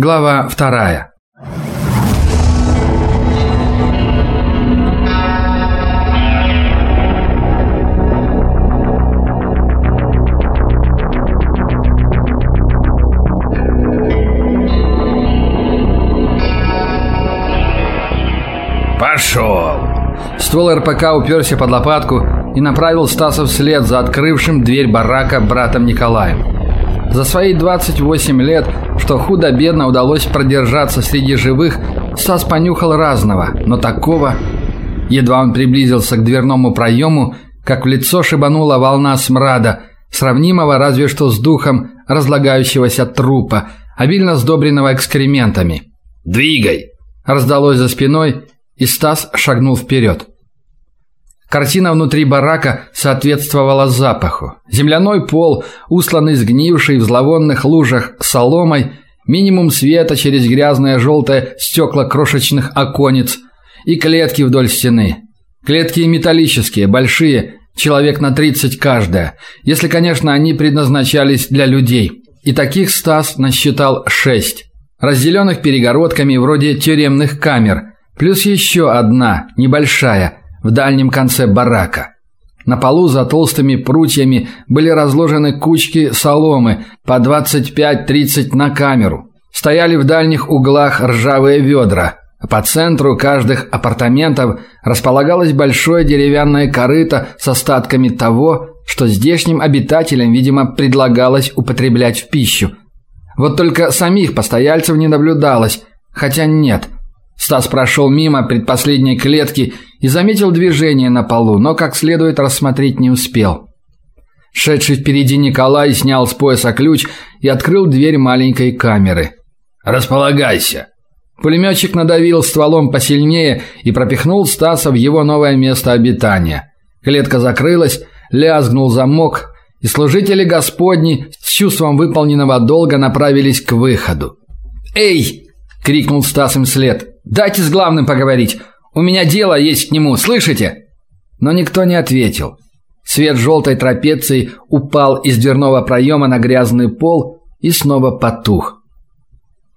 Глава вторая. Пошел! Ствол РПК уперся под лопатку и направил Стаса вслед за открывшим дверь барака братом Николаем. За свои 28 лет, что худо-бедно удалось продержаться среди живых, Стас понюхал разного, но такого... Едва он приблизился к дверному проему, как в лицо шибанула волна смрада, сравнимого разве что с духом разлагающегося трупа, обильно сдобренного экскрементами. «Двигай!» Раздалось за спиной, и Стас шагнул вперед. Картина внутри барака соответствовала запаху. Земляной пол, усланный сгнившей в зловонных лужах соломой, минимум света через грязное желтое стекла крошечных оконец и клетки вдоль стены. Клетки металлические, большие, человек на 30 каждая, если, конечно, они предназначались для людей. И таких Стас насчитал шесть, разделенных перегородками вроде тюремных камер, плюс еще одна, небольшая, в дальнем конце барака. На полу за толстыми прутьями были разложены кучки соломы по 25-30 на камеру. Стояли в дальних углах ржавые ведра, по центру каждых апартаментов располагалось большое деревянное корыто с остатками того, что здешним обитателям, видимо, предлагалось употреблять в пищу. Вот только самих постояльцев не наблюдалось, хотя нет – Стас прошел мимо предпоследней клетки и заметил движение на полу, но как следует рассмотреть не успел. Шедший впереди Николай снял с пояса ключ и открыл дверь маленькой камеры. «Располагайся!» Пулеметчик надавил стволом посильнее и пропихнул Стаса в его новое место обитания. Клетка закрылась, лязгнул замок, и служители Господни с чувством выполненного долга направились к выходу. «Эй!» – крикнул Стас им вслед. Дайте с главным поговорить. У меня дело есть к нему, слышите? Но никто не ответил. Свет желтой трапеции упал из дверного проема на грязный пол и снова потух.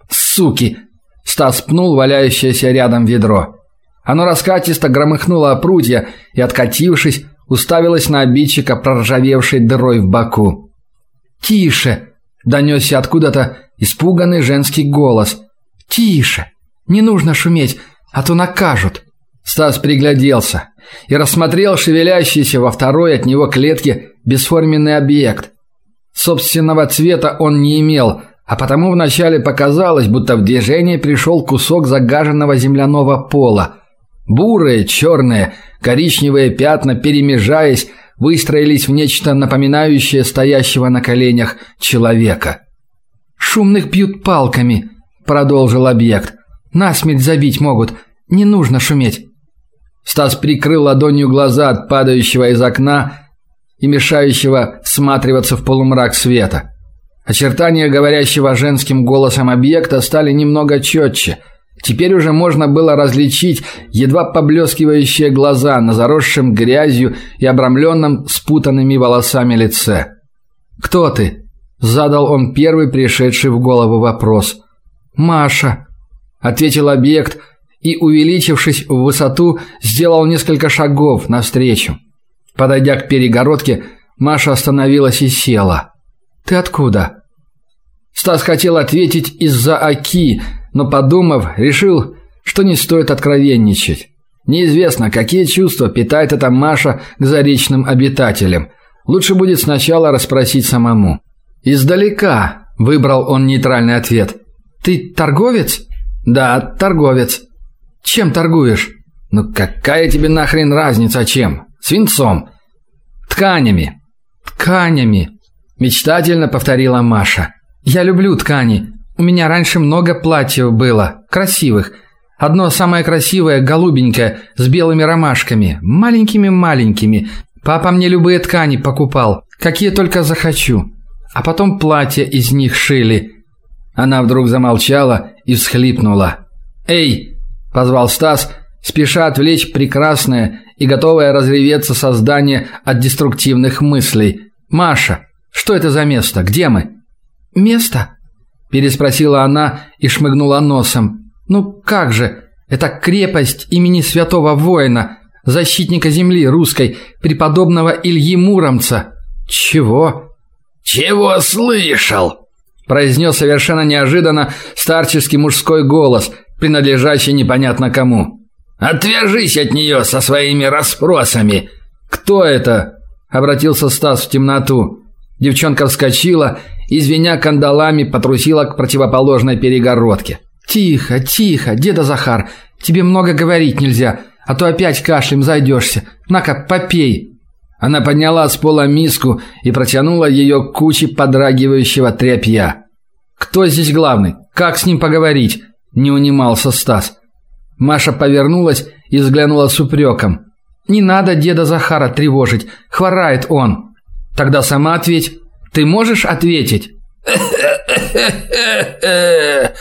Суки, Стас пнул валяющееся рядом ведро. Оно раскатисто громыхнуло о прутья и, откатившись, уставилось на обидчика проржавевшей дырой в боку. «Тише!» – донесся откуда-то испуганный женский голос. «Тише! Не нужно шуметь, а то накажут. Стас пригляделся и рассмотрел шевелящийся во второй от него клетке бесформенный объект. Собственного цвета он не имел, а потому вначале показалось, будто в движение пришел кусок загаженного земляного пола. Бурые, черные, коричневые пятна, перемежаясь, выстроились в нечто напоминающее стоящего на коленях человека. «Шумных бьют палками», — продолжил объект. Насмерть забить могут. Не нужно шуметь. Стас прикрыл ладонью глаза от падающего из окна и мешающего всматриваться в полумрак света. Очертания говорящего женским голосом объекта стали немного четче. Теперь уже можно было различить едва поблескивающие глаза на заросшем грязью и обрамленном спутанными волосами лице. «Кто ты?» – задал он первый пришедший в голову вопрос. «Маша», ответил объект и, увеличившись в высоту, сделал несколько шагов навстречу. Подойдя к перегородке, Маша остановилась и села. Ты откуда? Стас хотел ответить из-за Аки, но подумав, решил, что не стоит откровенничать. Неизвестно, какие чувства питает эта Маша к заречным обитателям. Лучше будет сначала расспросить самому. Издалека, выбрал он нейтральный ответ. Ты торговец? Да, торговец. Чем торгуешь? Ну какая тебе нахрен разница чем? Свинцом. Тканями. Тканями, мечтательно повторила Маша. Я люблю ткани. У меня раньше много платьев было, красивых. Одно самое красивое, голубенькое, с белыми ромашками, маленькими-маленькими. Папа мне любые ткани покупал, какие только захочу. А потом платья из них шили. Она вдруг замолчала и всхлипнула. "Эй!" позвал Стас, спеша отвлечь прекрасное и готовое разреветься создание от деструктивных мыслей. "Маша, что это за место? Где мы?" "Место?" переспросила она и шмыгнула носом. Ну как же? Это крепость имени святого воина, защитника земли русской, преподобного Ильи Муромца. Чего? Чего слышал? Произнес совершенно неожиданно старческий мужской голос, принадлежащий непонятно кому. Отвяжись от нее со своими расспросами. Кто это? обратился Стас в темноту. Девчонка вскочила и звеня кандалами потрусила к противоположной перегородке. Тихо, тихо, деда Захар, тебе много говорить нельзя, а то опять кашлем зайдешься. На-ка, попей. Она подняла с пола миску и протянула ее к куче подрагивающего тряпья. Кто здесь главный? Как с ним поговорить? Не унимался Стас. Маша повернулась и взглянула с упреком. Не надо деда Захара тревожить, хворает он. Тогда сама ответь. Ты можешь ответить?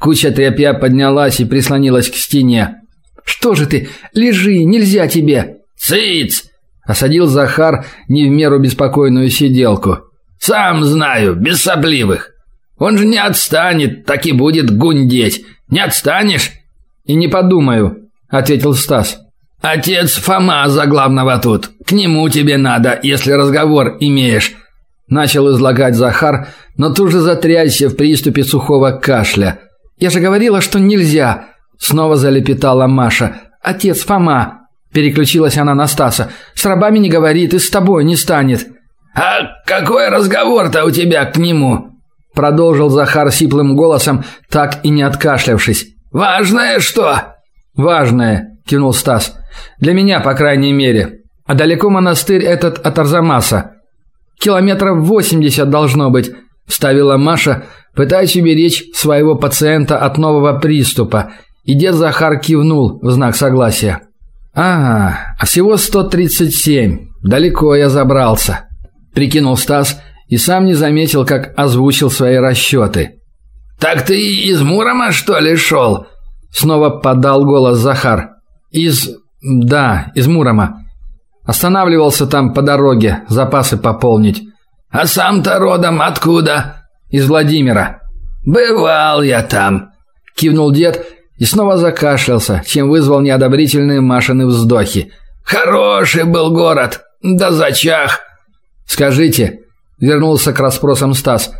Куча тряпья поднялась и прислонилась к стене. Что же ты? Лежи, нельзя тебе. Цыц! осадил Захар не в меру беспокойную сиделку. Сам знаю, без сопливых. Он же не отстанет, так и будет гундеть. Не отстанешь? И не подумаю, ответил Стас. Отец Фома за главного тут. К нему тебе надо, если разговор имеешь. Начал излагать Захар, но тут же затрясся в приступе сухого кашля. Я же говорила, что нельзя, снова залепетала Маша. Отец Фома, переключилась она на Стаса. С рабами не говорит и с тобой не станет. А какой разговор-то у тебя к нему? Продолжил Захар сиплым голосом, так и не откашлявшись. Важное что? Важное, кивнул Стас. Для меня, по крайней мере. А далеко монастырь этот от Арзамаса. Километров восемьдесят должно быть, вставила Маша, пытаясь уберечь своего пациента от нового приступа. И дед Захар кивнул в знак согласия. Ага, а всего 137. Далеко я забрался, прикинул Стас и сам не заметил, как озвучил свои расчеты. Так ты из Мурома, что ли, шел?» Снова подал голос Захар. Из да, из Мурома. Останавливался там по дороге, запасы пополнить. А сам-то родом откуда? Из Владимира. Бывал я там, кивнул дед и снова закашлялся, чем вызвал неодобрительные Машины вздохи. Хороший был город, да зачах. Скажите, вернулся к расспросам Стас.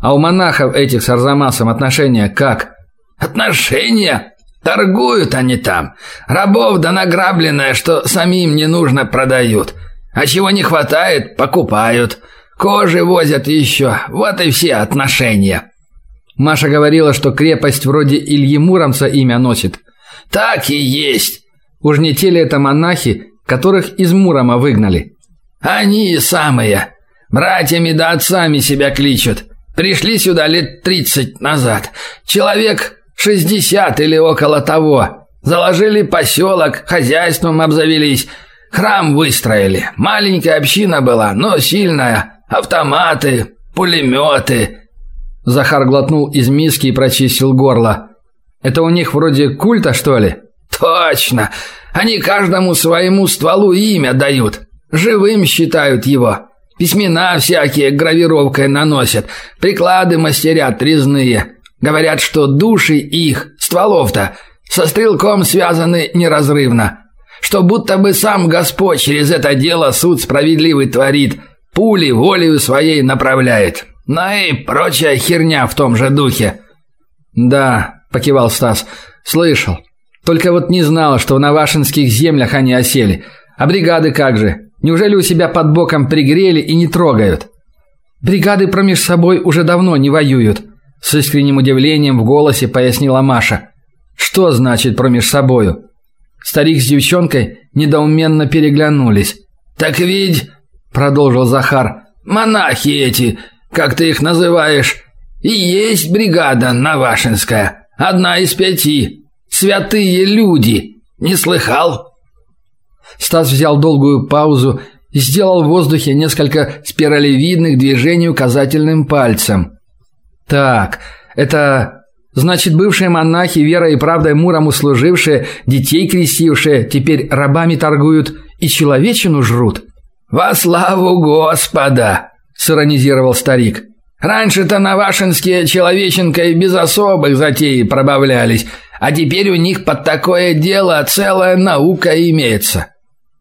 А у монахов этих с Арзамасом отношения как? Отношения? Торгуют они там. Рабов да награбленное, что самим не нужно, продают. А чего не хватает, покупают. Кожи возят еще. Вот и все отношения. Маша говорила, что крепость вроде Ильи Муромца имя носит. Так и есть. Уж не те ли это монахи, которых из Мурома выгнали? Они самые. Братьями да отцами себя кличут. Пришли сюда лет тридцать назад. Человек шестьдесят или около того. Заложили поселок, хозяйством обзавелись, храм выстроили. Маленькая община была, но сильная. Автоматы, пулеметы. Захар глотнул из миски и прочистил горло. Это у них вроде культа, что ли? Точно. Они каждому своему стволу имя дают. Живым считают его. Письмена всякие гравировкой наносят, приклады мастерят резные. Говорят, что души их, стволов-то, со стрелком связаны неразрывно. Что будто бы сам Господь через это дело суд справедливый творит, пули волею своей направляет. Ну и прочая херня в том же духе. Да, покивал Стас. Слышал. Только вот не знал, что в Навашинских землях они осели. А бригады как же? Неужели у себя под боком пригрели и не трогают? Бригады промеж собой уже давно не воюют, с искренним удивлением в голосе пояснила Маша. Что значит промеж собою? Старик с девчонкой недоуменно переглянулись. Так ведь, продолжил Захар, монахи эти, как ты их называешь, и есть бригада Навашинская, одна из пяти. Святые люди. Не слыхал? Стас взял долгую паузу и сделал в воздухе несколько спиралевидных движений указательным пальцем. Так, это значит бывшие монахи, верой и правдой Мурому служившие, детей крестившие, теперь рабами торгуют и человечину жрут. Во славу Господа, сиронизировал старик. Раньше-то навашинские человеченко и без особых затей пробавлялись, а теперь у них под такое дело целая наука имеется».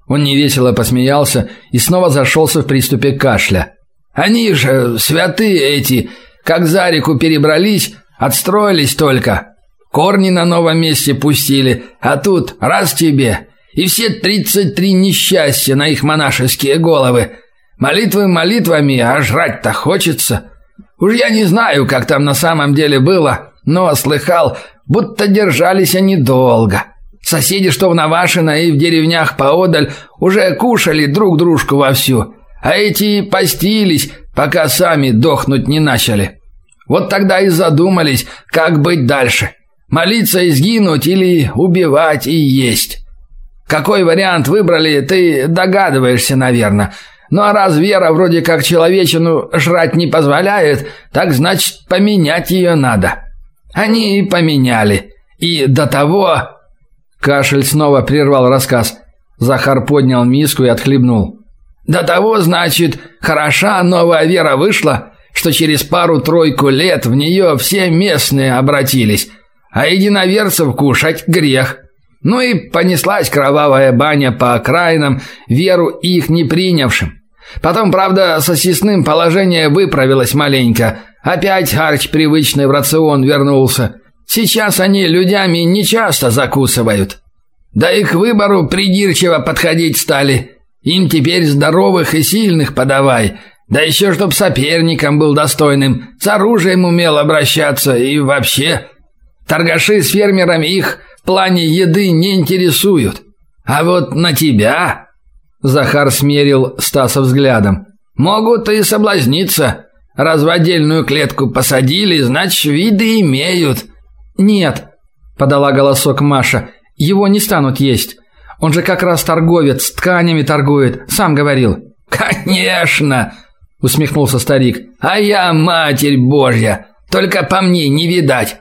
Он невесело посмеялся и снова зашелся в приступе кашля. «Они же святые эти, как за реку перебрались, отстроились только. Корни на новом месте пустили, а тут раз тебе, и все тридцать три несчастья на их монашеские головы. Молитвы молитвами, а жрать-то хочется. Уж я не знаю, как там на самом деле было, но слыхал, будто держались они долго. Соседи, что в Навашино и в деревнях поодаль, уже кушали друг дружку вовсю, а эти постились, пока сами дохнуть не начали. Вот тогда и задумались, как быть дальше. Молиться и сгинуть или убивать и есть. Какой вариант выбрали, ты догадываешься, наверное. Ну а раз вера вроде как человечину жрать не позволяет, так значит поменять ее надо. Они и поменяли. И до того... Кашель снова прервал рассказ. Захар поднял миску и отхлебнул. До того, значит, хороша новая вера вышла, что через пару-тройку лет в нее все местные обратились, а единоверцев кушать грех. Ну и понеслась кровавая баня по окраинам, веру их не принявшим. Потом, правда, со съестным положение выправилось маленько. Опять харч привычный в рацион вернулся. Сейчас они людьми нечасто закусывают. Да и к выбору придирчиво подходить стали. Им теперь здоровых и сильных подавай. Да еще чтоб соперником был достойным, с оружием умел обращаться и вообще. Торгаши с фермерами их в плане еды не интересуют. А вот на тебя Захар смерил Стаса взглядом. Могут и соблазниться. Раз отдельную клетку посадили, значит, виды имеют. Нет, подала голосок Маша. Его не станут есть. Он же как раз торговец, тканями торгует, сам говорил. Конечно, усмехнулся старик. А я матерь Божья, только по мне не видать.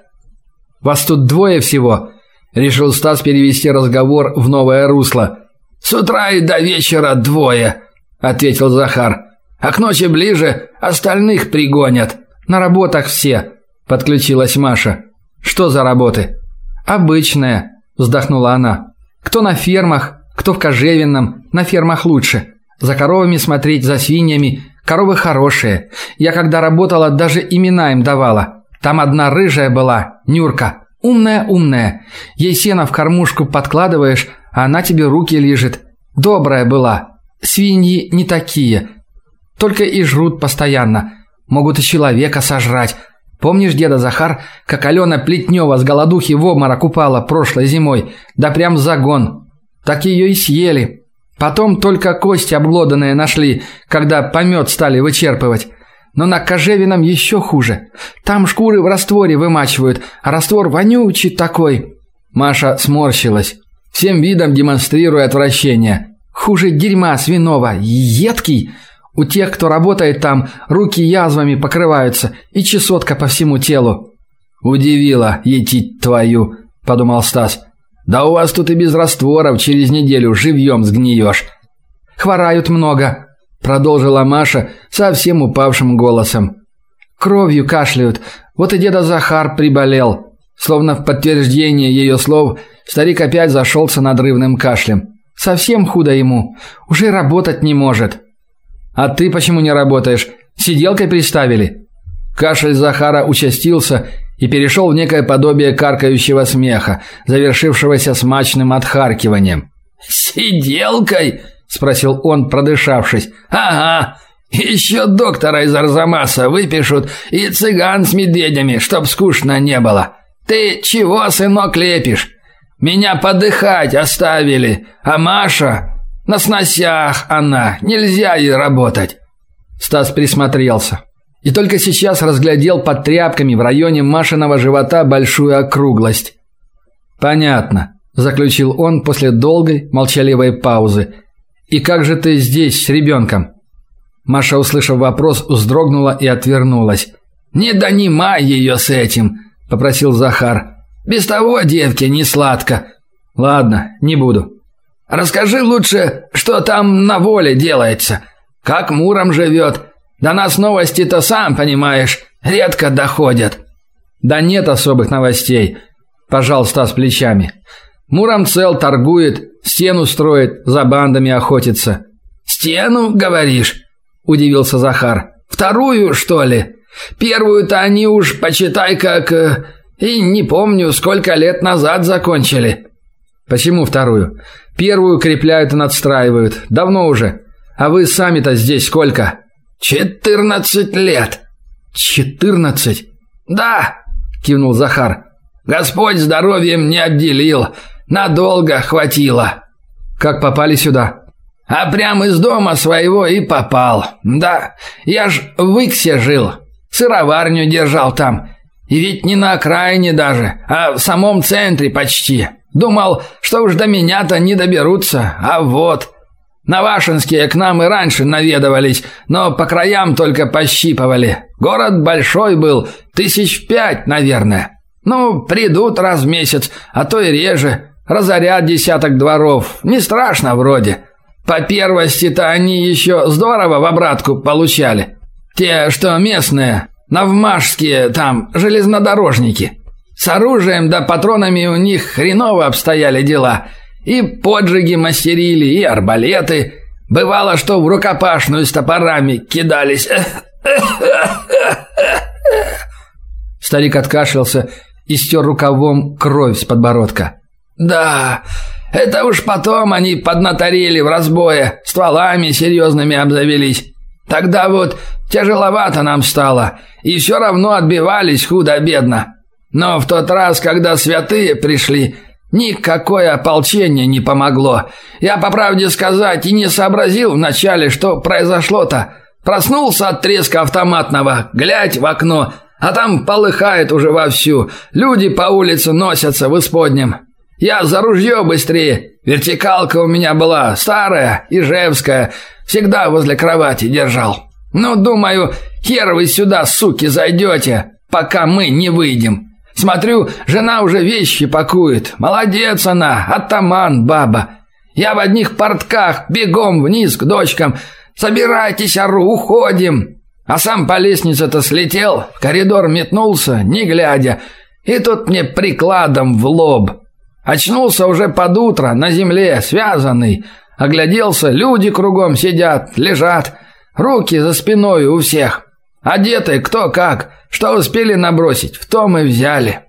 Вас тут двое всего, решил Стас перевести разговор в новое русло. С утра и до вечера двое, ответил Захар. А к ночи ближе остальных пригонят. На работах все, подключилась Маша. Что за работы? Обычные, вздохнула она. Кто на фермах, кто в кожевенном, на фермах лучше. За коровами смотреть, за свиньями. Коровы хорошие. Я когда работала, даже имена им давала. Там одна рыжая была, Нюрка. Умная-умная. Ей сено в кормушку подкладываешь, а она тебе руки лижет. Добрая была. Свиньи не такие. Только и жрут постоянно. Могут и человека сожрать. Помнишь деда Захар, как Алена Плетнева с голодухи в обморок упала прошлой зимой? Да прям загон. Так ее и съели. Потом только кости обглоданные нашли, когда помет стали вычерпывать. Но на кожевином еще хуже. Там шкуры в растворе вымачивают, а раствор вонючий такой. Маша сморщилась всем видом демонстрируя отвращение. Хуже дерьма свиного, едкий. У тех, кто работает там, руки язвами покрываются и чесотка по всему телу. Удивила, етить твою, подумал Стас. Да у вас тут и без растворов через неделю живьем сгниешь. Хворают много, продолжила Маша совсем упавшим голосом. Кровью кашляют. Вот и деда Захар приболел. Словно в подтверждение ее слов, старик опять зашелся надрывным кашлем. Совсем худо ему, уже работать не может. А ты почему не работаешь? Сиделкой приставили? Кашель Захара участился и перешел в некое подобие каркающего смеха, завершившегося смачным отхаркиванием. Сиделкой? спросил он, продышавшись. Ага. Еще доктора из Арзамаса выпишут и цыган с медведями, чтоб скучно не было. «Ты чего, сынок, лепишь? Меня подыхать оставили, а Маша... На сносях она, нельзя ей работать». Стас присмотрелся. И только сейчас разглядел под тряпками в районе Машиного живота большую округлость. «Понятно», – заключил он после долгой, молчаливой паузы. «И как же ты здесь с ребенком?» Маша, услышав вопрос, вздрогнула и отвернулась. «Не донимай ее с этим», – попросил Захар. «Без того девке не сладко». «Ладно, не буду». «Расскажи лучше, что там на воле делается. Как Муром живет. До нас новости-то сам понимаешь, редко доходят». «Да нет особых новостей», – пожал Стас плечами. «Муромцел торгует, стену строит, за бандами охотится». «Стену, говоришь?» – удивился Захар. «Вторую, что ли? Первую-то они уж, почитай, как... Э, и не помню, сколько лет назад закончили». «Почему вторую? Первую крепляют и надстраивают. Давно уже. А вы сами-то здесь сколько?» «Четырнадцать лет». «Четырнадцать?» «Да», – кивнул Захар. «Господь здоровьем не отделил. Надолго хватило». «Как попали сюда?» «А прямо из дома своего и попал. Да, я ж в Иксе жил. Сыроварню держал там. И ведь не на окраине даже, а в самом центре почти. Думал, что уж до меня-то не доберутся, а вот. Навашинские к нам и раньше наведывались, но по краям только пощипывали. Город большой был, тысяч пять, наверное. Ну, придут раз в месяц, а то и реже. Разорят десяток дворов. Не страшно вроде. По первости-то они еще здорово в обратку получали. Те, что местные, навмашские там, железнодорожники. С оружием да патронами у них хреново обстояли дела. И поджиги мастерили, и арбалеты. Бывало, что в рукопашную с топорами кидались. Старик откашлялся и стер рукавом кровь с подбородка. «Да, это уж потом они поднаторели в разбое, стволами серьезными обзавелись. Тогда вот тяжеловато нам стало, и все равно отбивались худо-бедно. Но в тот раз, когда святые пришли, никакое ополчение не помогло. Я, по правде сказать, и не сообразил вначале, что произошло-то. Проснулся от треска автоматного, глядь в окно, а там полыхает уже вовсю. Люди по улице носятся в исподнем. Я за ружье быстрее. Вертикалка у меня была, старая, ижевская, всегда возле кровати держал. Ну, думаю, хер вы сюда, суки, зайдете, пока мы не выйдем. Смотрю, жена уже вещи пакует. Молодец она, атаман баба. Я в одних портках, бегом вниз к дочкам. Собирайтесь, ору, уходим. А сам по лестнице-то слетел, в коридор метнулся, не глядя. И тут мне прикладом в лоб. Очнулся уже под утро, на земле, связанный. Огляделся, люди кругом сидят, лежат. Руки за спиной у всех. Одеты кто как, что успели набросить, в том и взяли.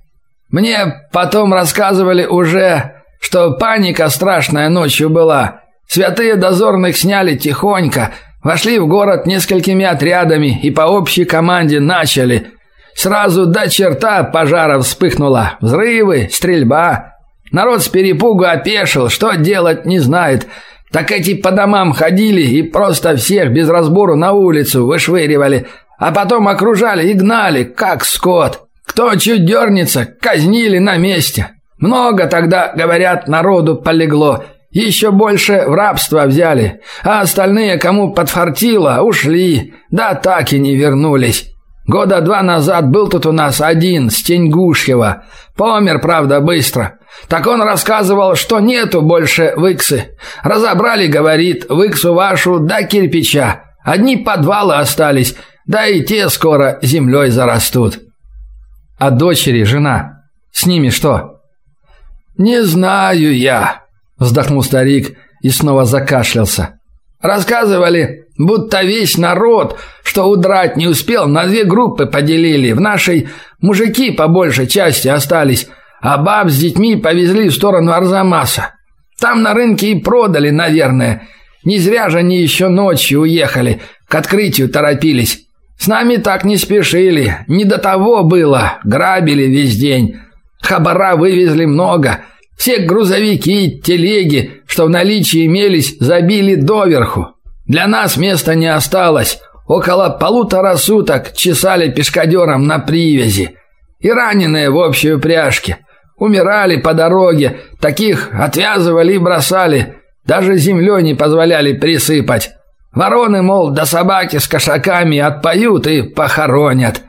Мне потом рассказывали уже, что паника страшная ночью была. Святые дозорных сняли тихонько, вошли в город несколькими отрядами и по общей команде начали. Сразу до черта пожара вспыхнула, взрывы, стрельба. Народ с перепугу опешил, что делать не знает. Так эти по домам ходили и просто всех без разбору на улицу вышвыривали, а потом окружали и гнали, как скот. Кто чуть дернется, казнили на месте. Много тогда, говорят, народу полегло. Еще больше в рабство взяли, а остальные, кому подфартило, ушли, да так и не вернулись. Года два назад был тут у нас один, с Теньгушьева. Помер, правда, быстро. Так он рассказывал, что нету больше выксы. Разобрали, говорит, выксу вашу до кирпича. Одни подвалы остались, да и те скоро землей зарастут. А дочери, жена, с ними что? Не знаю я, вздохнул старик и снова закашлялся. Рассказывали, будто весь народ, что удрать не успел, на две группы поделили. В нашей мужики по большей части остались, а баб с детьми повезли в сторону Арзамаса. Там на рынке и продали, наверное. Не зря же они еще ночью уехали, к открытию торопились. С нами так не спешили, не до того было, грабили весь день. Хабара вывезли много. Все грузовики, телеги, что в наличии имелись, забили доверху. Для нас места не осталось. Около полутора суток чесали пешкадерам на привязи. И раненые в общей упряжке. Умирали по дороге, таких отвязывали и бросали, даже землей не позволяли присыпать. Вороны, мол, до собаки с кошаками отпоют и похоронят.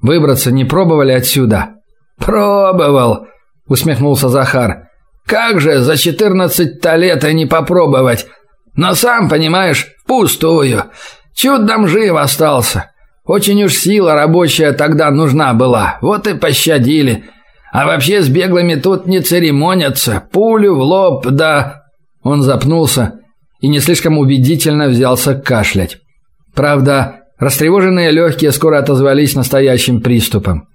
Выбраться не пробовали отсюда? Пробовал, усмехнулся Захар. Как же за четырнадцать-то лет и не попробовать? Но сам понимаешь, впустую. Чудом жив остался. Очень уж сила рабочая тогда нужна была, вот и пощадили. А вообще с беглыми тут не церемонятся. Пулю в лоб, да...» Он запнулся и не слишком убедительно взялся кашлять. Правда, растревоженные легкие скоро отозвались настоящим приступом.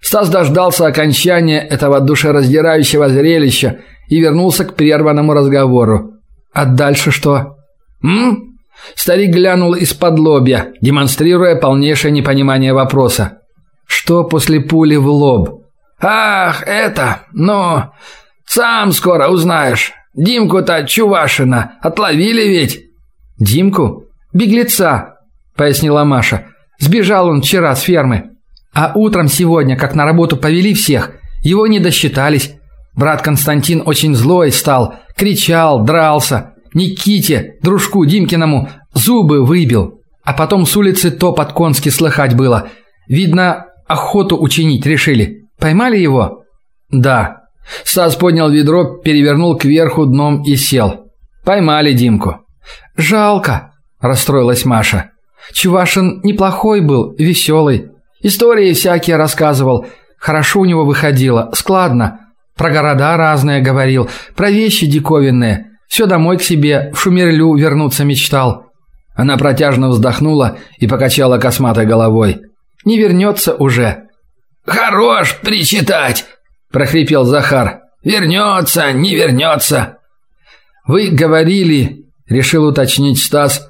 Стас дождался окончания этого душераздирающего зрелища и вернулся к прерванному разговору. «А дальше что?» «М?» Старик глянул из-под лобья, демонстрируя полнейшее непонимание вопроса. «Что после пули в лоб?» «Ах, это... Ну, сам скоро узнаешь. Димку-то Чувашина отловили ведь». «Димку? Беглеца», — пояснила Маша. «Сбежал он вчера с фермы. А утром сегодня, как на работу повели всех, его не досчитались. Брат Константин очень злой стал, кричал, дрался. Никите, дружку Димкиному, зубы выбил. А потом с улицы топот конский слыхать было. Видно, охоту учинить решили. Поймали его? Да. Стас поднял ведро, перевернул кверху дном и сел. Поймали Димку. Жалко, расстроилась Маша. Чувашин неплохой был, веселый. Истории всякие рассказывал. Хорошо у него выходило, складно. Про города разные говорил, про вещи диковинные. Все домой к себе, в Шумерлю вернуться мечтал. Она протяжно вздохнула и покачала косматой головой. Не вернется уже. Хорош причитать, прохрипел Захар. Вернется, не вернется. Вы говорили, решил уточнить Стас,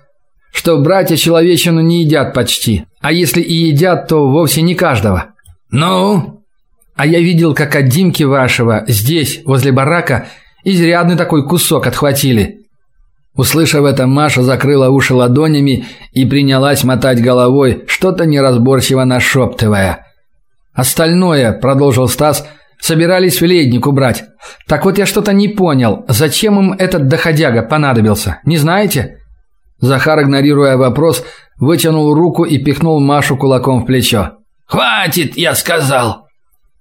что братья человечину не едят почти. А если и едят, то вовсе не каждого. Ну, а я видел, как от Димки вашего здесь, возле барака, изрядный такой кусок отхватили. Услышав это, Маша закрыла уши ладонями и принялась мотать головой, что-то неразборчиво нашептывая. Остальное, продолжил Стас, собирались в ледник убрать. Так вот я что-то не понял, зачем им этот доходяга понадобился? Не знаете? Захар, игнорируя вопрос, вытянул руку и пихнул Машу кулаком в плечо. «Хватит, я сказал!»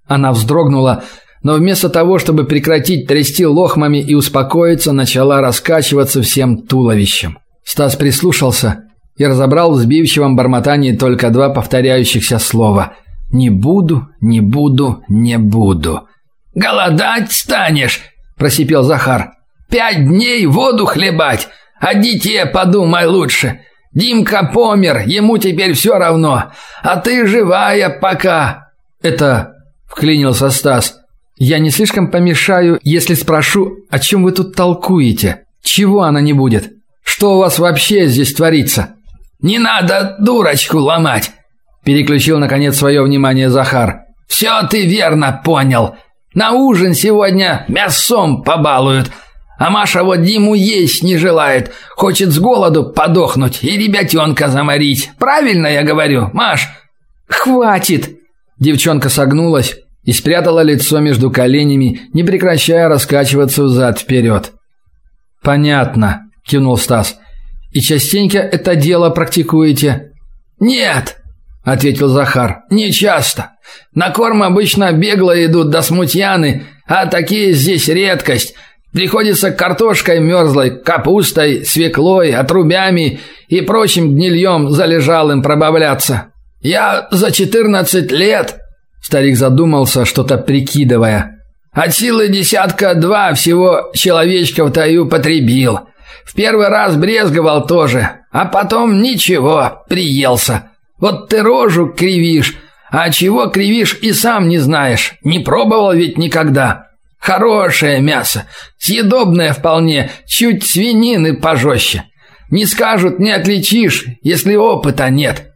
Она вздрогнула, но вместо того, чтобы прекратить трясти лохмами и успокоиться, начала раскачиваться всем туловищем. Стас прислушался и разобрал в сбивчивом бормотании только два повторяющихся слова «Не буду, не буду, не буду». «Голодать станешь!» – просипел Захар. «Пять дней воду хлебать! О дите подумай лучше! Димка помер, ему теперь все равно, а ты живая пока!» «Это вклинился Стас. Я не слишком помешаю, если спрошу, о чем вы тут толкуете? Чего она не будет? Что у вас вообще здесь творится? Не надо дурочку ломать, переключил наконец свое внимание Захар. «Все ты верно понял. На ужин сегодня мясом побалуют. А Маша вот Диму есть не желает, хочет с голоду подохнуть и ребятенка заморить. Правильно я говорю, Маш? Хватит, Девчонка согнулась и спрятала лицо между коленями, не прекращая раскачиваться взад вперед. Понятно, кивнул Стас. И частенько это дело практикуете? Нет, ответил Захар. Не часто. На корм обычно бегло идут до смутьяны, а такие здесь редкость. Приходится картошкой мерзлой, капустой, свеклой, отрубями и прочим гнильем залежалым пробавляться. Я за четырнадцать лет, старик задумался, что-то прикидывая. От силы десятка два всего человечков-то и употребил. В первый раз брезговал тоже, а потом ничего, приелся. Вот ты рожу кривишь, а чего кривишь и сам не знаешь. Не пробовал ведь никогда. Хорошее мясо, съедобное вполне, чуть свинины пожестче. Не скажут, не отличишь, если опыта нет.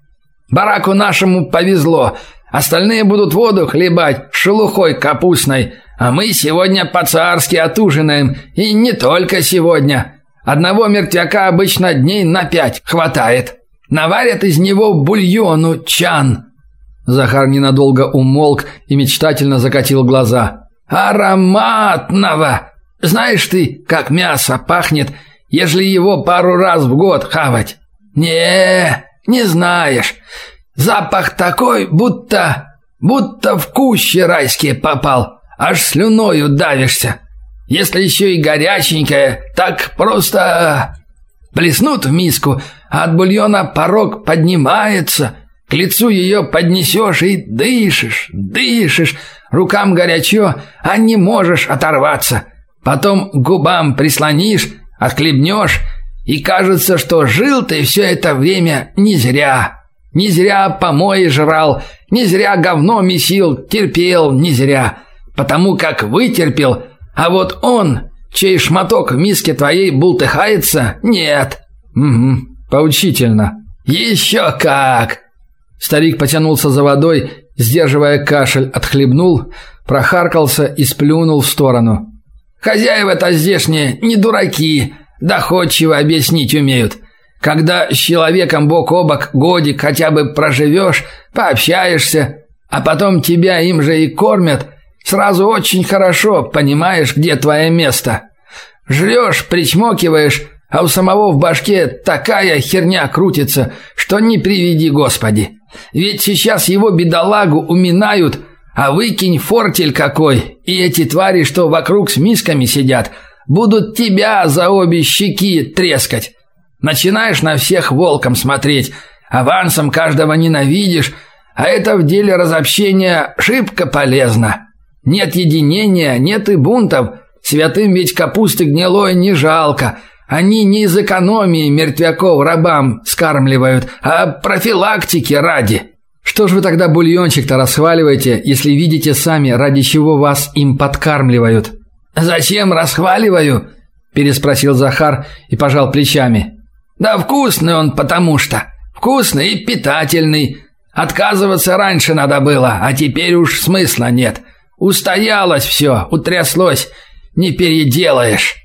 Бараку нашему повезло. Остальные будут воду хлебать шелухой капустной, а мы сегодня по-царски отужинаем, и не только сегодня. Одного мертвяка обычно дней на пять хватает. Наварят из него бульону чан. Захар ненадолго умолк и мечтательно закатил глаза. Ароматного. Знаешь ты, как мясо пахнет, ежели его пару раз в год хавать? Не, не знаешь. Запах такой, будто... будто в кущи райские попал. Аж слюною давишься. Если еще и горяченькое, так просто... Плеснут в миску, а от бульона порог поднимается. К лицу ее поднесешь и дышишь, дышишь, рукам горячо, а не можешь оторваться. Потом губам прислонишь, отхлебнешь, и кажется, что жил ты все это время не зря. Не зря помои жрал, не зря говно месил, терпел, не зря. Потому как вытерпел, а вот он, чей шматок в миске твоей бултыхается, нет. Угу, поучительно. Еще как! Старик потянулся за водой, сдерживая кашель, отхлебнул, прохаркался и сплюнул в сторону. Хозяева-то здешние не дураки, доходчиво объяснить умеют. Когда с человеком бок о бок годик хотя бы проживешь, пообщаешься, а потом тебя им же и кормят, сразу очень хорошо понимаешь, где твое место. Жрешь, причмокиваешь, а у самого в башке такая херня крутится, что не приведи Господи. Ведь сейчас его бедолагу уминают, а выкинь фортель какой, и эти твари, что вокруг с мисками сидят, будут тебя за обе щеки трескать. Начинаешь на всех волком смотреть, авансом каждого ненавидишь, а это в деле разобщения шибко полезно. Нет единения, нет и бунтов. Святым ведь капусты гнилой не жалко. Они не из экономии мертвяков рабам скармливают, а профилактики ради. Что ж вы тогда бульончик-то расхваливаете, если видите сами, ради чего вас им подкармливают? Зачем расхваливаю? переспросил Захар и пожал плечами. Да вкусный он потому что. Вкусный и питательный. Отказываться раньше надо было, а теперь уж смысла нет. Устоялось все, утряслось. Не переделаешь.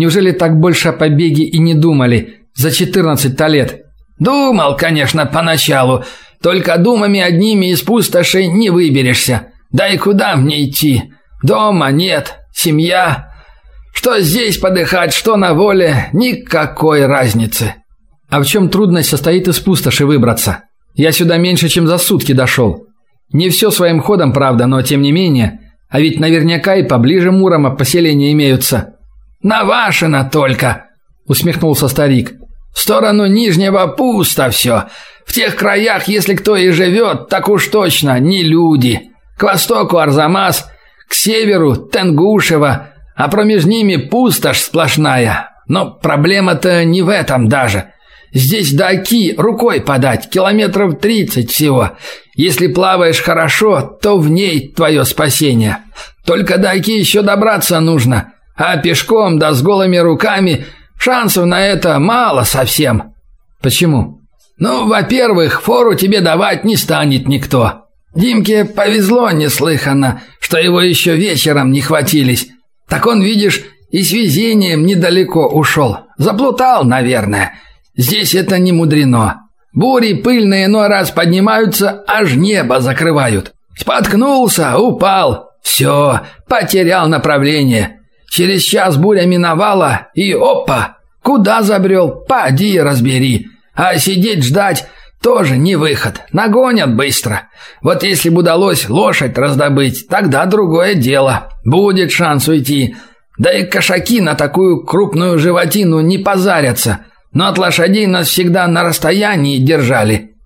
Неужели так больше о побеге и не думали за 14 лет? Думал, конечно, поначалу, только думами одними из пустошей не выберешься. Да и куда мне идти? Дома нет, семья, что здесь подыхать, что на воле, никакой разницы. А в чем трудность состоит из пустоши выбраться? Я сюда меньше, чем за сутки дошел. Не все своим ходом, правда, но тем не менее. А ведь наверняка и поближе Мурома поселения имеются. Навашено только, усмехнулся старик. В сторону Нижнего пусто все. В тех краях, если кто и живет, так уж точно не люди. К востоку Арзамас, к северу Тенгушево, а промеж ними пустошь сплошная. Но проблема-то не в этом даже. Здесь до Оки рукой подать, километров тридцать всего. Если плаваешь хорошо, то в ней твое спасение. Только до Оки еще добраться нужно, а пешком да с голыми руками шансов на это мало совсем. Почему? Ну, во-первых, фору тебе давать не станет никто. Димке повезло неслыханно, что его еще вечером не хватились. Так он, видишь, и с везением недалеко ушел. Заплутал, наверное. Здесь это не мудрено. Бури пыльные иной раз поднимаются, аж небо закрывают. Споткнулся, упал. Все, потерял направление. Через час буря миновала, и опа! Куда забрел, поди разбери. А сидеть ждать тоже не выход. Нагонят быстро. Вот если бы удалось лошадь раздобыть, тогда другое дело. Будет шанс уйти. Да и кошаки на такую крупную животину не позарятся. Но от лошадей нас всегда на расстоянии держали.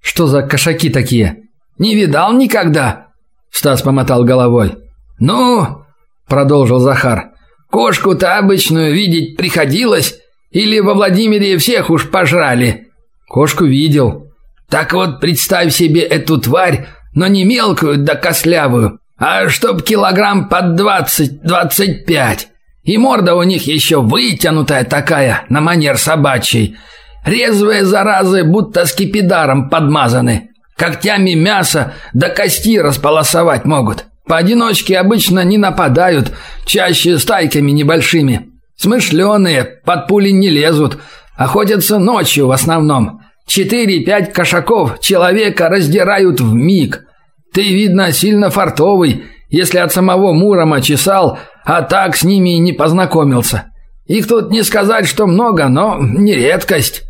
Что за кошаки такие? Не видал никогда? Стас помотал головой. Ну, продолжил Захар. Кошку-то обычную видеть приходилось или во Владимире всех уж пожрали? Кошку видел. Так вот, представь себе эту тварь, но не мелкую да кослявую, а чтоб килограмм под двадцать-двадцать пять. И морда у них еще вытянутая такая, на манер собачьей. Резвые заразы, будто скипидаром подмазаны. Когтями мясо до кости располосовать могут. Поодиночке обычно не нападают, чаще стайками небольшими. Смышленые, под пули не лезут, охотятся ночью в основном. Четыре-пять кошаков человека раздирают в миг. Ты, видно, сильно фартовый, если от самого Мурома чесал, а так с ними и не познакомился. Их тут не сказать, что много, но не редкость.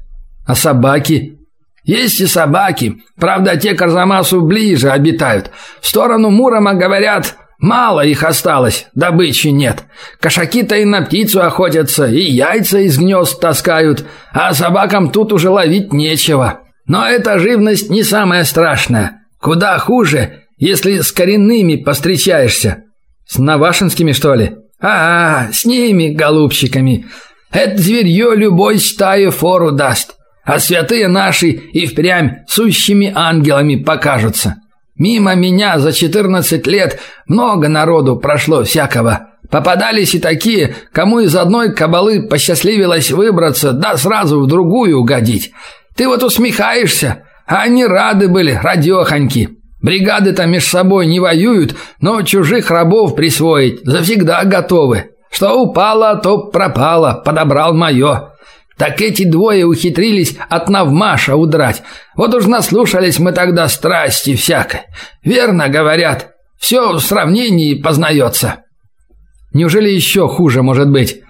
А собаки? Есть и собаки. Правда, те к Арзамасу ближе обитают. В сторону Мурома, говорят, Мало их осталось, добычи нет. Кошаки-то и на птицу охотятся, и яйца из гнезд таскают, а собакам тут уже ловить нечего. Но эта живность не самая страшная. Куда хуже, если с коренными постречаешься. С навашинскими, что ли? А, -а с ними, голубчиками. Это зверье любой стае фору даст. А святые наши и впрямь сущими ангелами покажутся. Мимо меня за 14 лет много народу прошло всякого. Попадались и такие, кому из одной кабалы посчастливилось выбраться, да сразу в другую угодить. Ты вот усмехаешься, а они рады были, радехоньки. Бригады-то меж собой не воюют, но чужих рабов присвоить завсегда готовы. Что упало, то пропало, подобрал мое. Так эти двое ухитрились от Навмаша удрать. Вот уж наслушались мы тогда страсти всякой. Верно говорят, все в сравнении познается. Неужели еще хуже может быть?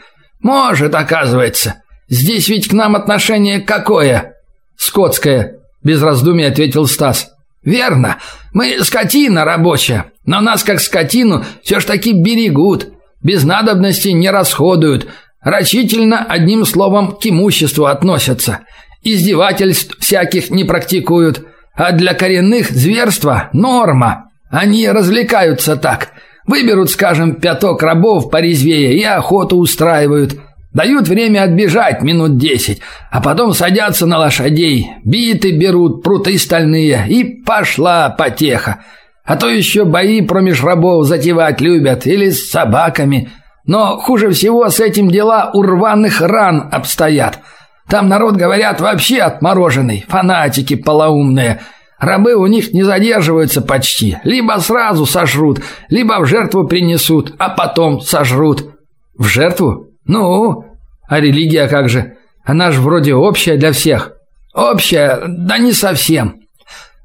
Может, оказывается. Здесь ведь к нам отношение какое? Скотское, без раздумий ответил Стас. Верно. Мы скотина рабочая, но нас как скотину все ж таки берегут. Без надобности не расходуют, рачительно одним словом к имуществу относятся. Издевательств всяких не практикуют, а для коренных зверства норма. Они развлекаются так. Выберут, скажем, пяток рабов порезвее и охоту устраивают. Дают время отбежать минут десять, а потом садятся на лошадей, биты берут, пруты стальные, и пошла потеха. А то еще бои промеж рабов затевать любят, или с собаками. Но хуже всего с этим дела у рваных ран обстоят. Там народ, говорят, вообще отмороженный, фанатики полоумные. Рабы у них не задерживаются почти. Либо сразу сожрут, либо в жертву принесут, а потом сожрут. В жертву? Ну, а религия как же? Она же вроде общая для всех. Общая, да не совсем.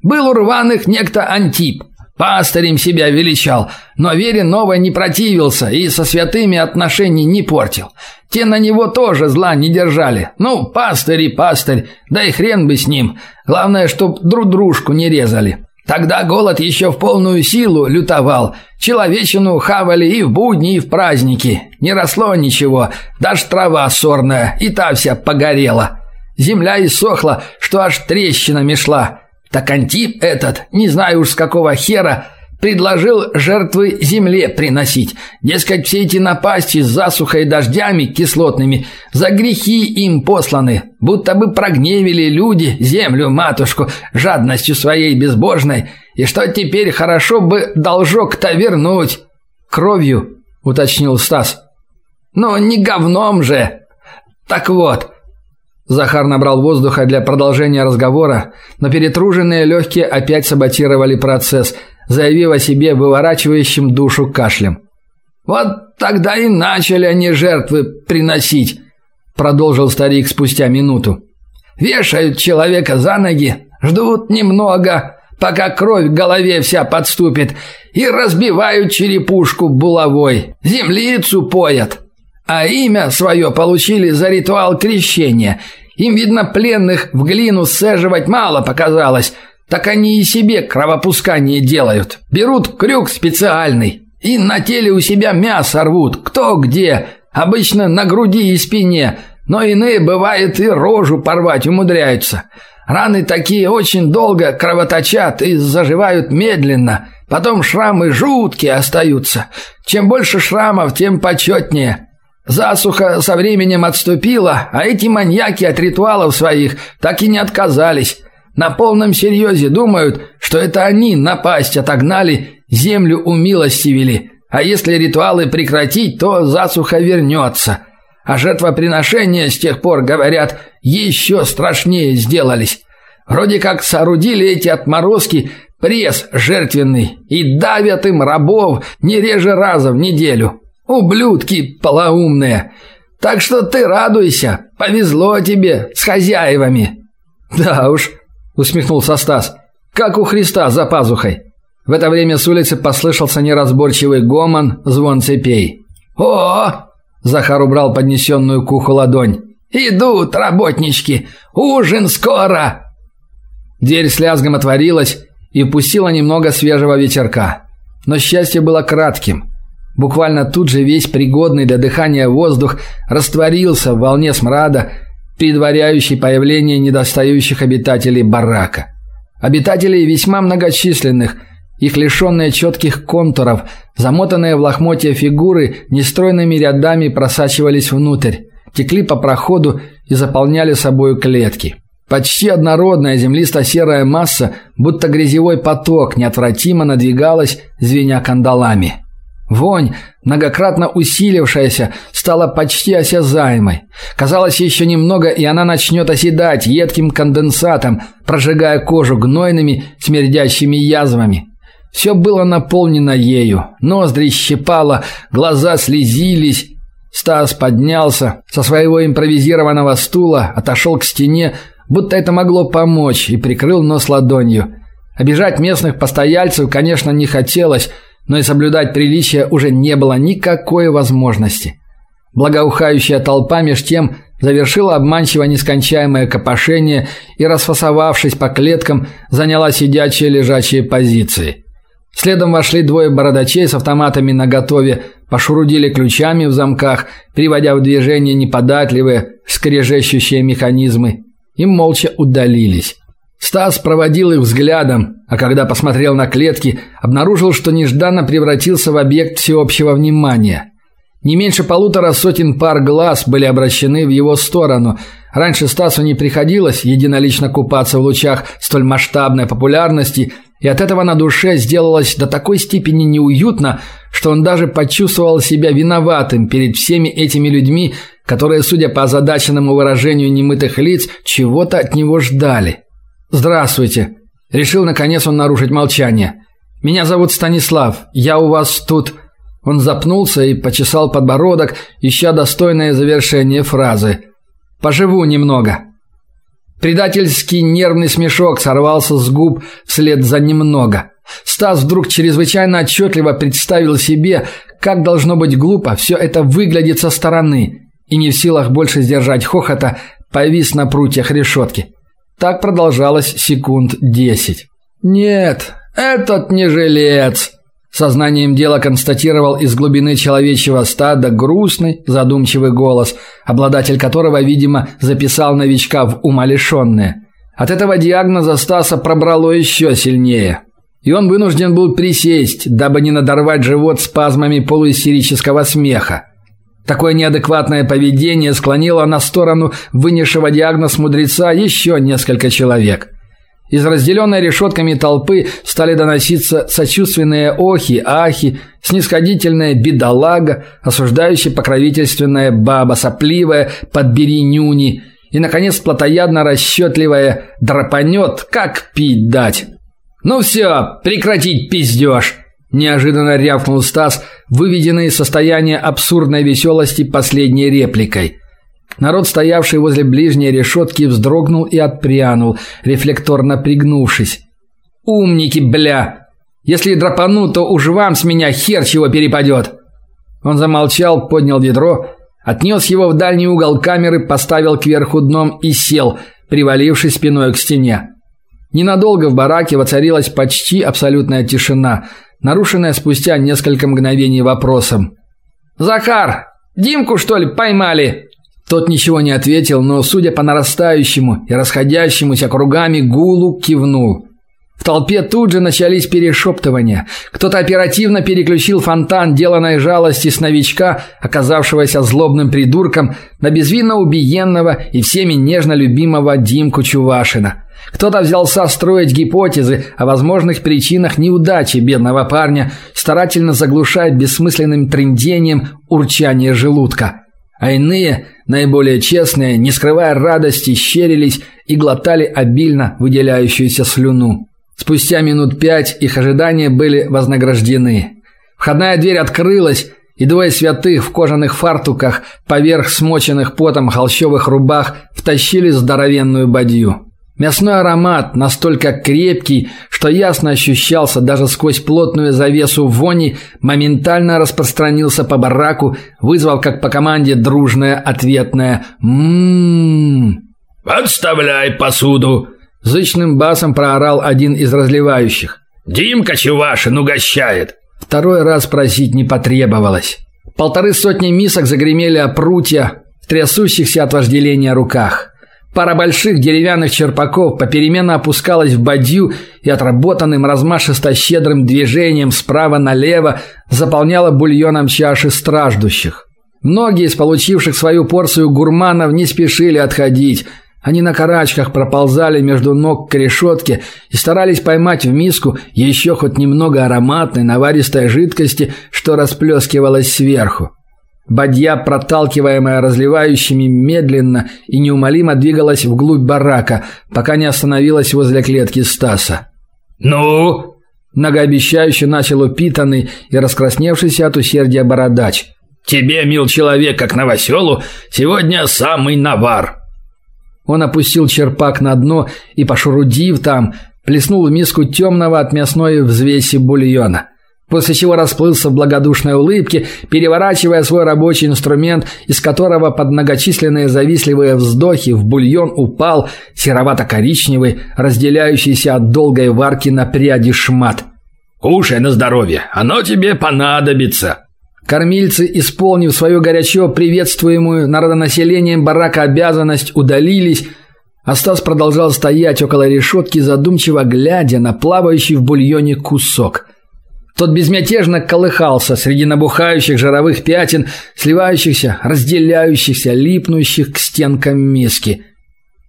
Был у рваных некто Антип. Пастырем себя величал, но вере новой не противился и со святыми отношений не портил. Те на него тоже зла не держали. Ну, пастырь и пастырь, да и хрен бы с ним. Главное, чтоб друг дружку не резали. Тогда голод еще в полную силу лютовал. Человечину хавали и в будни, и в праздники. Не росло ничего, даже трава сорная, и та вся погорела. Земля иссохла, что аж трещинами шла. Так Антип этот, не знаю уж с какого хера, предложил жертвы земле приносить. Дескать, все эти напасти с засухой и дождями кислотными за грехи им посланы, будто бы прогневили люди землю матушку жадностью своей безбожной, и что теперь хорошо бы должок-то вернуть кровью, уточнил Стас. Ну не говном же. Так вот, Захар набрал воздуха для продолжения разговора, но перетруженные легкие опять саботировали процесс, заявив о себе выворачивающим душу кашлем. «Вот тогда и начали они жертвы приносить», – продолжил старик спустя минуту. «Вешают человека за ноги, ждут немного, пока кровь в голове вся подступит, и разбивают черепушку булавой, землицу поят». А имя свое получили за ритуал крещения. Им, видно, пленных в глину сцеживать мало показалось. Так они и себе кровопускание делают. Берут крюк специальный. И на теле у себя мясо рвут. Кто где. Обычно на груди и спине. Но иные, бывает, и рожу порвать умудряются. Раны такие очень долго кровоточат и заживают медленно. Потом шрамы жуткие остаются. Чем больше шрамов, тем почетнее. Засуха со временем отступила, а эти маньяки от ритуалов своих так и не отказались. На полном серьезе думают, что это они напасть отогнали, землю умилостивили. А если ритуалы прекратить, то засуха вернется. А жертвоприношения с тех пор, говорят, еще страшнее сделались. Вроде как соорудили эти отморозки пресс жертвенный и давят им рабов не реже раза в неделю. Ублюдки полоумные. Так что ты радуйся. Повезло тебе с хозяевами. Да уж, усмехнулся Стас. Как у Христа за пазухой. В это время с улицы послышался неразборчивый гомон, звон цепей. О! Захар убрал поднесенную к уху ладонь. Идут работнички. Ужин скоро. Дверь с лязгом отворилась и пустила немного свежего ветерка. Но счастье было кратким. Буквально тут же весь пригодный для дыхания воздух растворился в волне смрада, предваряющей появление недостающих обитателей барака. Обитателей весьма многочисленных, их лишенные четких контуров, замотанные в лохмотья фигуры нестройными рядами просачивались внутрь, текли по проходу и заполняли собою клетки. Почти однородная землисто-серая масса, будто грязевой поток, неотвратимо надвигалась, звеня кандалами. Вонь, многократно усилившаяся, стала почти осязаемой. Казалось, еще немного, и она начнет оседать едким конденсатом, прожигая кожу гнойными, смердящими язвами. Все было наполнено ею. Ноздри щипало, глаза слезились. Стас поднялся со своего импровизированного стула, отошел к стене, будто это могло помочь, и прикрыл нос ладонью. Обижать местных постояльцев, конечно, не хотелось, но и соблюдать приличия уже не было никакой возможности. Благоухающая толпа меж тем завершила обманчиво нескончаемое копошение и, расфасовавшись по клеткам, заняла сидячие лежачие позиции. Следом вошли двое бородачей с автоматами наготове, пошурудили ключами в замках, приводя в движение неподатливые, скрежещущие механизмы, и молча удалились. Стас проводил их взглядом, а когда посмотрел на клетки, обнаружил, что нежданно превратился в объект всеобщего внимания. Не меньше полутора сотен пар глаз были обращены в его сторону. Раньше Стасу не приходилось единолично купаться в лучах столь масштабной популярности, и от этого на душе сделалось до такой степени неуютно, что он даже почувствовал себя виноватым перед всеми этими людьми, которые, судя по озадаченному выражению немытых лиц, чего-то от него ждали. «Здравствуйте!» Решил, наконец, он нарушить молчание. «Меня зовут Станислав. Я у вас тут...» Он запнулся и почесал подбородок, ища достойное завершение фразы. «Поживу немного». Предательский нервный смешок сорвался с губ вслед за немного. Стас вдруг чрезвычайно отчетливо представил себе, как должно быть глупо все это выглядит со стороны, и не в силах больше сдержать хохота, повис на прутьях решетки. Так продолжалось секунд десять. «Нет, этот не жилец!» Сознанием дела констатировал из глубины человечьего стада грустный, задумчивый голос, обладатель которого, видимо, записал новичка в умалишенные. От этого диагноза Стаса пробрало еще сильнее. И он вынужден был присесть, дабы не надорвать живот спазмами полуистерического смеха. Такое неадекватное поведение склонило на сторону вынесшего диагноз мудреца еще несколько человек. Из разделенной решетками толпы стали доноситься сочувственные охи, ахи, снисходительная бедолага, осуждающая покровительственная баба, сопливая подбери нюни и, наконец, плотоядно расчетливая драпанет, как пить дать. «Ну все, прекратить пиздеж!» Неожиданно рявкнул Стас, выведенный из состояния абсурдной веселости последней репликой. Народ, стоявший возле ближней решетки, вздрогнул и отпрянул, рефлекторно пригнувшись. «Умники, бля! Если драпану, то уж вам с меня хер чего перепадет!» Он замолчал, поднял ведро, отнес его в дальний угол камеры, поставил кверху дном и сел, привалившись спиной к стене. Ненадолго в бараке воцарилась почти абсолютная тишина – нарушенная спустя несколько мгновений вопросом. «Захар, Димку, что ли, поймали?» Тот ничего не ответил, но, судя по нарастающему и расходящемуся кругами гулу, кивнул. В толпе тут же начались перешептывания. Кто-то оперативно переключил фонтан деланной жалости с новичка, оказавшегося злобным придурком, на безвинно убиенного и всеми нежно любимого Димку Чувашина. Кто-то взялся строить гипотезы о возможных причинах неудачи бедного парня, старательно заглушая бессмысленным трындением урчание желудка. А иные, наиболее честные, не скрывая радости, щерились и глотали обильно выделяющуюся слюну. Спустя минут пять их ожидания были вознаграждены. Входная дверь открылась, и двое святых в кожаных фартуках поверх смоченных потом холщовых рубах втащили здоровенную бадью. Мясной аромат настолько крепкий, что ясно ощущался даже сквозь плотную завесу вони, моментально распространился по бараку, вызвав как по команде дружное ответное «Ммм». «Подставляй посуду!» – зычным басом проорал один из разливающих. «Димка Чувашин угощает!» Второй раз просить не потребовалось. Полторы сотни мисок загремели о прутья в трясущихся от вожделения руках. Пара больших деревянных черпаков попеременно опускалась в бадью и отработанным размашисто-щедрым движением справа налево заполняла бульоном чаши страждущих. Многие из получивших свою порцию гурманов не спешили отходить. Они на карачках проползали между ног к решетке и старались поймать в миску еще хоть немного ароматной наваристой жидкости, что расплескивалось сверху. Бадья, проталкиваемая разливающими, медленно и неумолимо двигалась вглубь барака, пока не остановилась возле клетки Стаса. «Ну?» – многообещающе начал упитанный и раскрасневшийся от усердия бородач. «Тебе, мил человек, как новоселу, сегодня самый навар!» Он опустил черпак на дно и, пошурудив там, плеснул в миску темного от мясной взвеси бульона – после чего расплылся в благодушной улыбке, переворачивая свой рабочий инструмент, из которого под многочисленные завистливые вздохи в бульон упал серовато-коричневый, разделяющийся от долгой варки на пряди шмат. «Кушай на здоровье, оно тебе понадобится!» Кормильцы, исполнив свою горячо приветствуемую народонаселением барака обязанность, удалились, а Стас продолжал стоять около решетки, задумчиво глядя на плавающий в бульоне кусок – тот безмятежно колыхался среди набухающих жировых пятен, сливающихся, разделяющихся, липнущих к стенкам миски.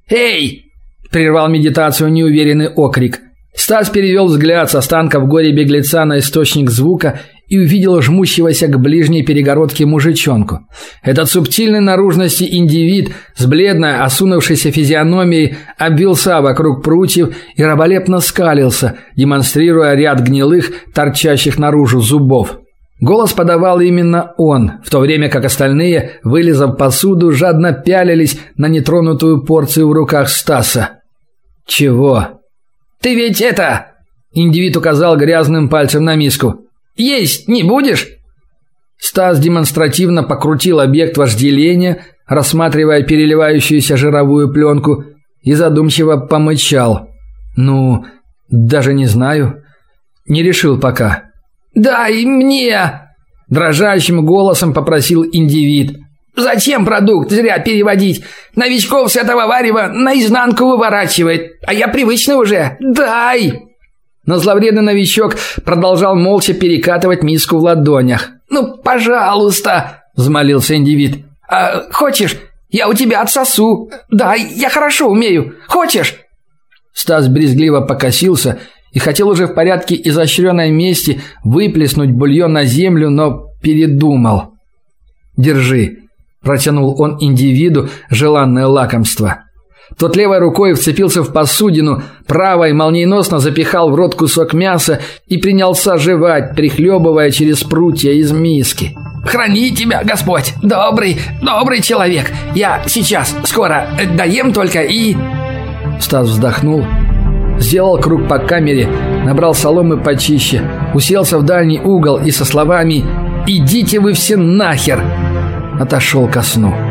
«Эй!» – прервал медитацию неуверенный окрик. Стас перевел взгляд с останков горе беглеца на источник звука и увидел жмущегося к ближней перегородке мужичонку. Этот субтильной наружности индивид с бледной, осунувшейся физиономией обвился вокруг прутьев и раболепно скалился, демонстрируя ряд гнилых, торчащих наружу зубов. Голос подавал именно он, в то время как остальные, вылезав посуду, жадно пялились на нетронутую порцию в руках Стаса. «Чего?» «Ты ведь это...» Индивид указал грязным пальцем на миску. Есть не будешь?» Стас демонстративно покрутил объект вожделения, рассматривая переливающуюся жировую пленку, и задумчиво помычал. «Ну, даже не знаю. Не решил пока». «Дай мне!» Дрожащим голосом попросил индивид. «Зачем продукт зря переводить? Новичков с этого варева наизнанку выворачивает, а я привычный уже. Дай!» Но зловредный новичок продолжал молча перекатывать миску в ладонях. «Ну, пожалуйста!» – взмолился индивид. «А, «Хочешь, я у тебя отсосу? Да, я хорошо умею. Хочешь?» Стас брезгливо покосился и хотел уже в порядке изощренной мести выплеснуть бульон на землю, но передумал. «Держи», – протянул он индивиду желанное лакомство. Тот левой рукой вцепился в посудину, правой молниеносно запихал в рот кусок мяса и принялся жевать, прихлебывая через прутья из миски. «Храни тебя, Господь! Добрый, добрый человек! Я сейчас, скоро, доем только и...» Стас вздохнул, сделал круг по камере, набрал соломы почище, уселся в дальний угол и со словами «Идите вы все нахер!» отошел ко сну.